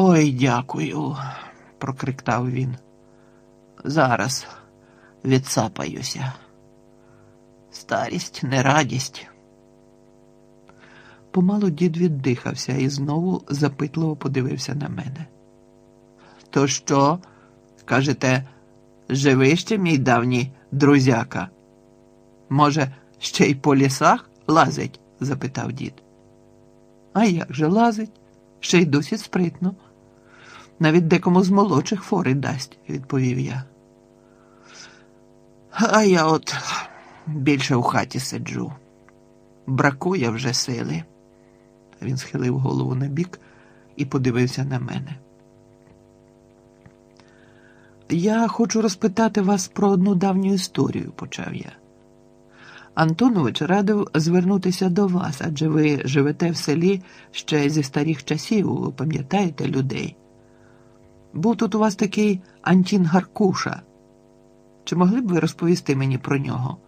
Ой, дякую, прокриктав він. Зараз відсапаюся. Старість не радість. Помалу дід віддихався і знову запитливо подивився на мене. То що, кажете, живий ще мій давній друзяка? Може, ще й по лісах лазить? запитав дід. А як же лазить? Ще й досі спритно. Навіть декому з молодших фори дасть, відповів я. А я от більше у хаті сиджу. Бракує вже сили. Він схилив голову на бік і подивився на мене. Я хочу розпитати вас про одну давню історію, почав я. Антонович радив звернутися до вас, адже ви живете в селі ще зі старих часів, пам'ятаєте людей. Був тут у вас такий Антін Гаркуша. Чи могли б ви розповісти мені про нього?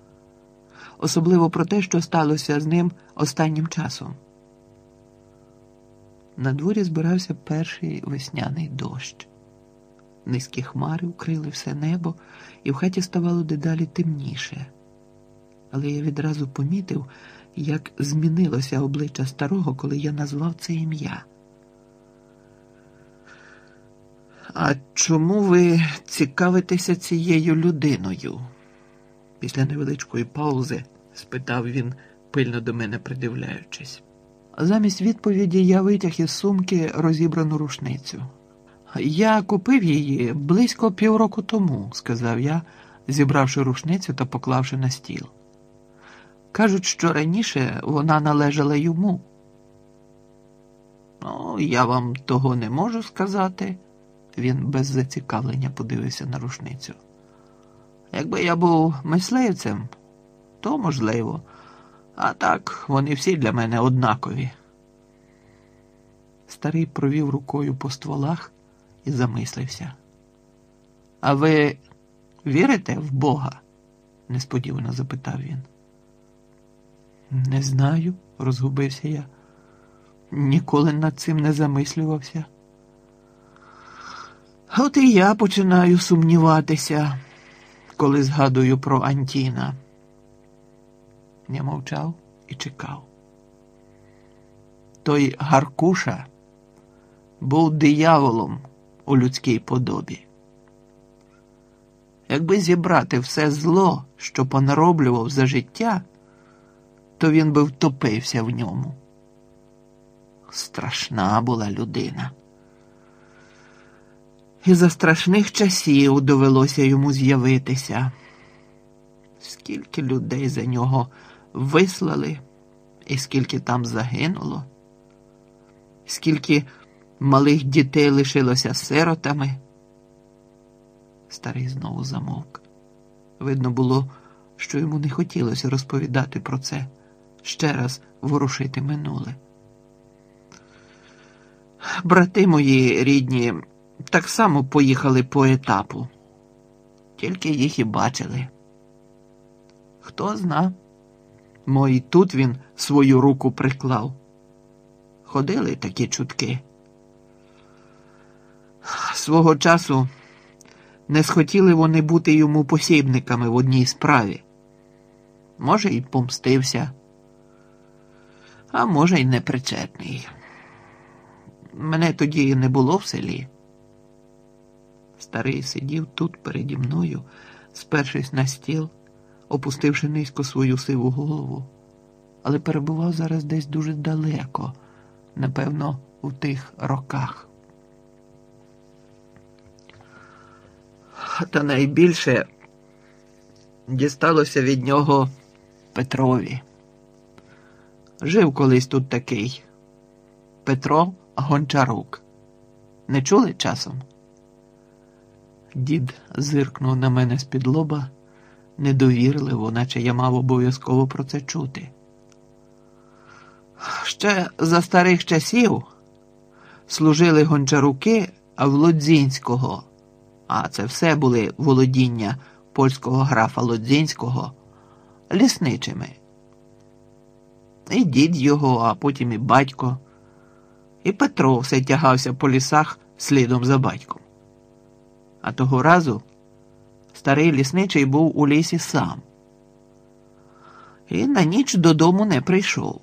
Особливо про те, що сталося з ним останнім часом. На дворі збирався перший весняний дощ. Низькі хмари укрили все небо, і в хаті ставало дедалі темніше. Але я відразу помітив, як змінилося обличчя старого, коли я назвав це ім'я. А чому ви цікавитеся цією людиною? Після невеличкої паузи спитав він, пильно до мене придивляючись. Замість відповіді я витяг із сумки розібрану рушницю. Я купив її близько півроку тому, сказав я, зібравши рушницю та поклавши на стіл. Кажуть, що раніше вона належала йому. Ну, я вам того не можу сказати. Він без зацікавлення подивився на рушницю. Якби я був мисливцем, то можливо, а так вони всі для мене однакові. Старий провів рукою по стволах і замислився. А ви вірите в Бога? несподівано запитав він. Не знаю, розгубився я. Ніколи над цим не замислювався. От і я починаю сумніватися, коли згадую про Антіна. Я мовчав і чекав. Той Гаркуша був дияволом у людській подобі. Якби зібрати все зло, що понароблював за життя, то він би втопився в ньому. Страшна була людина. І за страшних часів довелося йому з'явитися. Скільки людей за нього вислали, і скільки там загинуло, скільки малих дітей лишилося сиротами. Старий знову замовк. Видно було, що йому не хотілося розповідати про це, ще раз ворушити минуле. Брати мої рідні так само поїхали по етапу, тільки їх і бачили. Хто зна, мої тут він свою руку приклав. Ходили такі чутки. Свого часу не схотіли вони бути йому посібниками в одній справі. Може, і помстився, а може, й непричетний. Мене тоді не було в селі. Старий сидів тут переді мною, спершись на стіл, опустивши низько свою сиву голову, але перебував зараз десь дуже далеко, напевно, у тих роках. Та найбільше дісталося від нього Петрові. Жив колись тут такий Петро Гончарук. Не чули часом? Дід зиркнув на мене з-під лоба недовірливо, наче я мав обов'язково про це чути. Ще за старих часів служили гончаруки Лодзінського, а це все були володіння польського графа Лодзінського лісничими. І дід його, а потім і батько І Петро все тягався по лісах слідом за батьком. А того разу старий лісничий був у лісі сам. І на ніч додому не прийшов.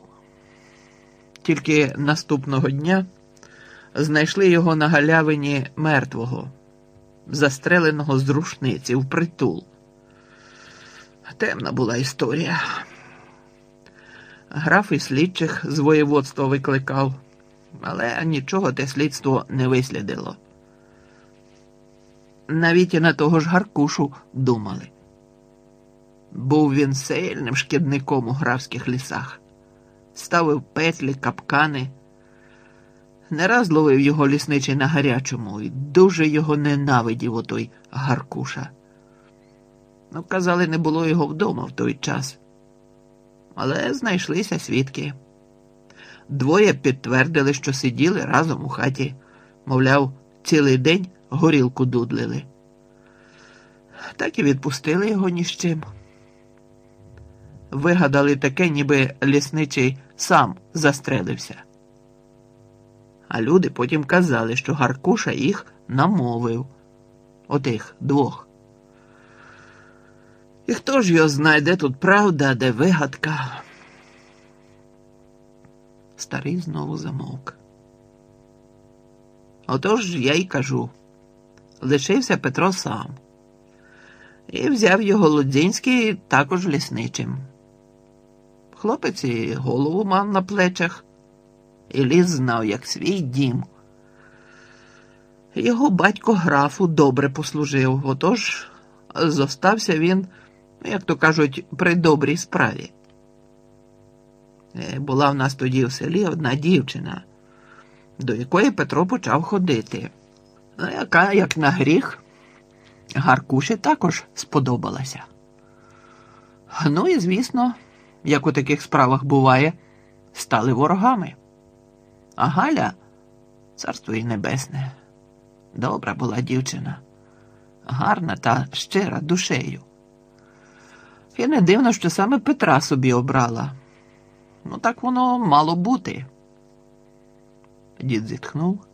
Тільки наступного дня знайшли його на галявині мертвого, застреленого з рушниці в притул. Темна була історія. Граф і слідчих з воєводства викликав, але нічого те слідство не вислідило. Навіть і на того ж Гаркушу думали. Був він сильним шкідником у графських лісах, ставив петлі, капкани. Не раз ловив його лісничий на гарячому і дуже його ненавидів отой Гаркуша. Ну, казали, не було його вдома в той час. Але знайшлися свідки. Двоє підтвердили, що сиділи разом у хаті, мовляв, цілий день горілку дудлили. Так і відпустили його ні з чим. Вигадали таке, ніби лісничий сам застрелився. А люди потім казали, що Гаркуша їх намовив отих двох. І хто ж його знає, де тут правда, де вигадка? Старий знову замовк. Отож я й кажу лишився Петро сам. І взяв його Лудзінський також лісничим. Хлопець і голову мав на плечах, і ліс знав, як свій дім. Його батько графу добре послужив, отож зостався він, як то кажуть, при добрій справі. Е, була в нас тоді в селі одна дівчина, до якої Петро почав ходити, яка, як на гріх, Гаркуші також сподобалася. Ну і, звісно, як у таких справах буває, стали ворогами. А Галя, царство й небесне, добра була дівчина, гарна та щира душею. І не дивно, що саме Петра собі обрала. Ну, так воно мало бути. Дід зітхнув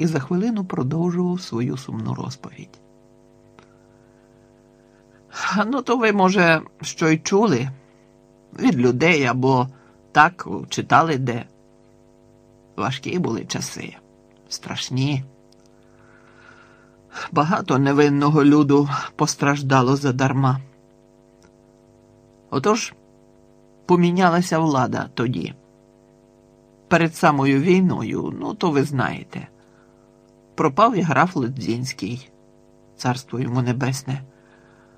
і за хвилину продовжував свою сумну розповідь. Ну, то ви, може, що й чули від людей або так читали де. Важкі були часи, страшні. Багато невинного люду постраждало задарма. Отож помінялася влада тоді. Перед самою війною, ну, то ви знаєте, пропав і граф Лудзінський, царство йому небесне.